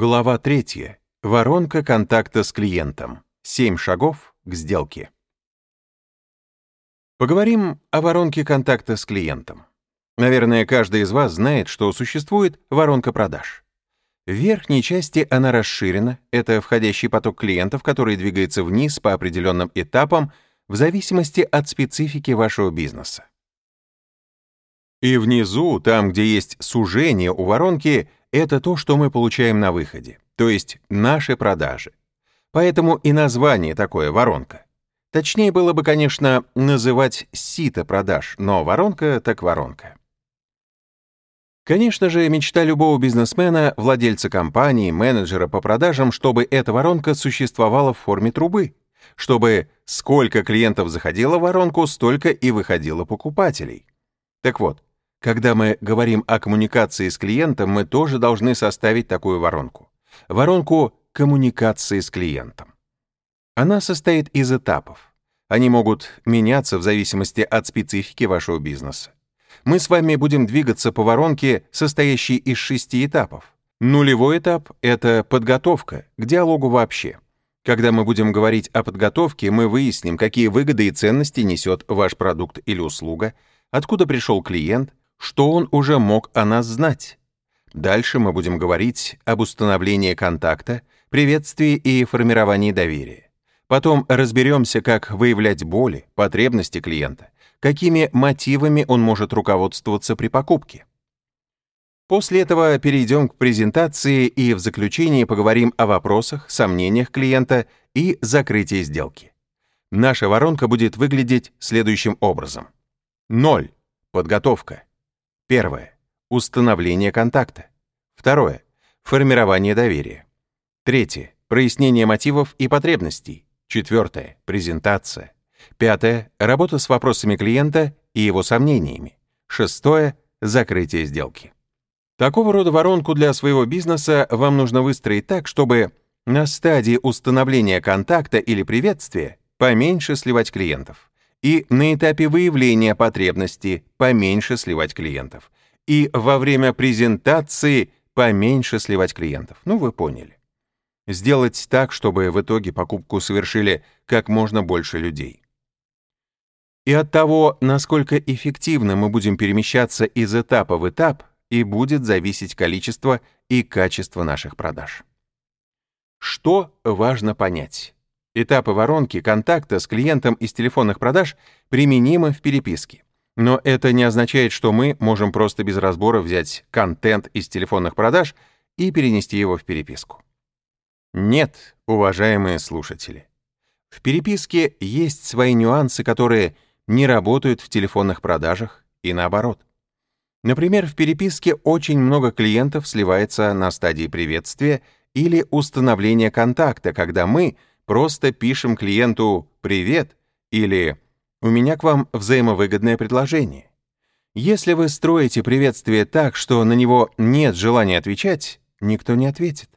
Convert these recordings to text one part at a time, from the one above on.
Глава 3. Воронка контакта с клиентом. 7 шагов к сделке. Поговорим о воронке контакта с клиентом. Наверное, каждый из вас знает, что существует воронка продаж. В верхней части она расширена, это входящий поток клиентов, который двигается вниз по определенным этапам в зависимости от специфики вашего бизнеса. И внизу, там, где есть сужение у воронки, это то, что мы получаем на выходе, то есть наши продажи. Поэтому и название такое «воронка». Точнее было бы, конечно, называть сито продаж, но воронка так воронка. Конечно же, мечта любого бизнесмена, владельца компании, менеджера по продажам, чтобы эта воронка существовала в форме трубы, чтобы сколько клиентов заходило в воронку, столько и выходило покупателей. Так вот, когда мы говорим о коммуникации с клиентом, мы тоже должны составить такую воронку. Воронку коммуникации с клиентом. Она состоит из этапов. Они могут меняться в зависимости от специфики вашего бизнеса. Мы с вами будем двигаться по воронке, состоящей из шести этапов. Нулевой этап — это подготовка к диалогу вообще. Когда мы будем говорить о подготовке, мы выясним, какие выгоды и ценности несет ваш продукт или услуга, откуда пришел клиент, что он уже мог о нас знать. Дальше мы будем говорить об установлении контакта, приветствии и формировании доверия. Потом разберемся, как выявлять боли, потребности клиента, какими мотивами он может руководствоваться при покупке. После этого перейдем к презентации и в заключении поговорим о вопросах, сомнениях клиента и закрытии сделки. Наша воронка будет выглядеть следующим образом. 0. Подготовка. Первое. Установление контакта. Второе. Формирование доверия. Третье. Прояснение мотивов и потребностей. Четвертое. Презентация. Пятое. Работа с вопросами клиента и его сомнениями. Шестое. Закрытие сделки. Такого рода воронку для своего бизнеса вам нужно выстроить так, чтобы на стадии установления контакта или приветствия поменьше сливать клиентов и на этапе выявления потребности поменьше сливать клиентов, и во время презентации поменьше сливать клиентов. Ну, вы поняли. Сделать так, чтобы в итоге покупку совершили как можно больше людей. И от того, насколько эффективно мы будем перемещаться из этапа в этап, и будет зависеть количество и качество наших продаж. Что важно понять? Этапы воронки контакта с клиентом из телефонных продаж применимы в переписке. Но это не означает, что мы можем просто без разбора взять контент из телефонных продаж и перенести его в переписку. Нет, уважаемые слушатели. В переписке есть свои нюансы, которые не работают в телефонных продажах и наоборот. Например, в переписке очень много клиентов сливается на стадии приветствия или установления контакта, когда мы — Просто пишем клиенту «Привет» или «У меня к вам взаимовыгодное предложение». Если вы строите приветствие так, что на него нет желания отвечать, никто не ответит.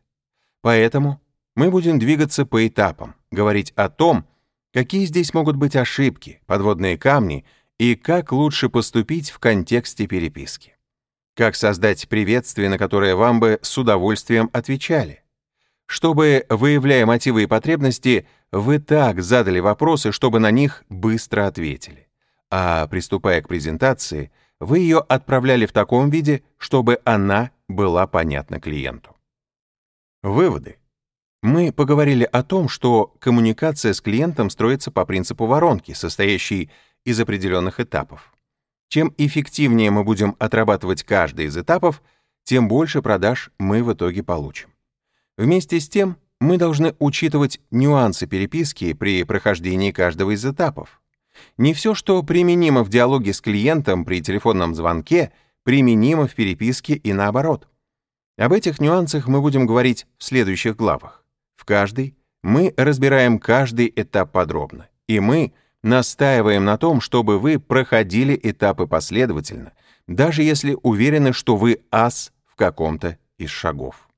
Поэтому мы будем двигаться по этапам, говорить о том, какие здесь могут быть ошибки, подводные камни и как лучше поступить в контексте переписки. Как создать приветствие, на которое вам бы с удовольствием отвечали чтобы, выявляя мотивы и потребности, вы так задали вопросы, чтобы на них быстро ответили. А приступая к презентации, вы ее отправляли в таком виде, чтобы она была понятна клиенту. Выводы. Мы поговорили о том, что коммуникация с клиентом строится по принципу воронки, состоящей из определенных этапов. Чем эффективнее мы будем отрабатывать каждый из этапов, тем больше продаж мы в итоге получим. Вместе с тем, мы должны учитывать нюансы переписки при прохождении каждого из этапов. Не все, что применимо в диалоге с клиентом при телефонном звонке, применимо в переписке и наоборот. Об этих нюансах мы будем говорить в следующих главах. В каждой мы разбираем каждый этап подробно, и мы настаиваем на том, чтобы вы проходили этапы последовательно, даже если уверены, что вы ас в каком-то из шагов.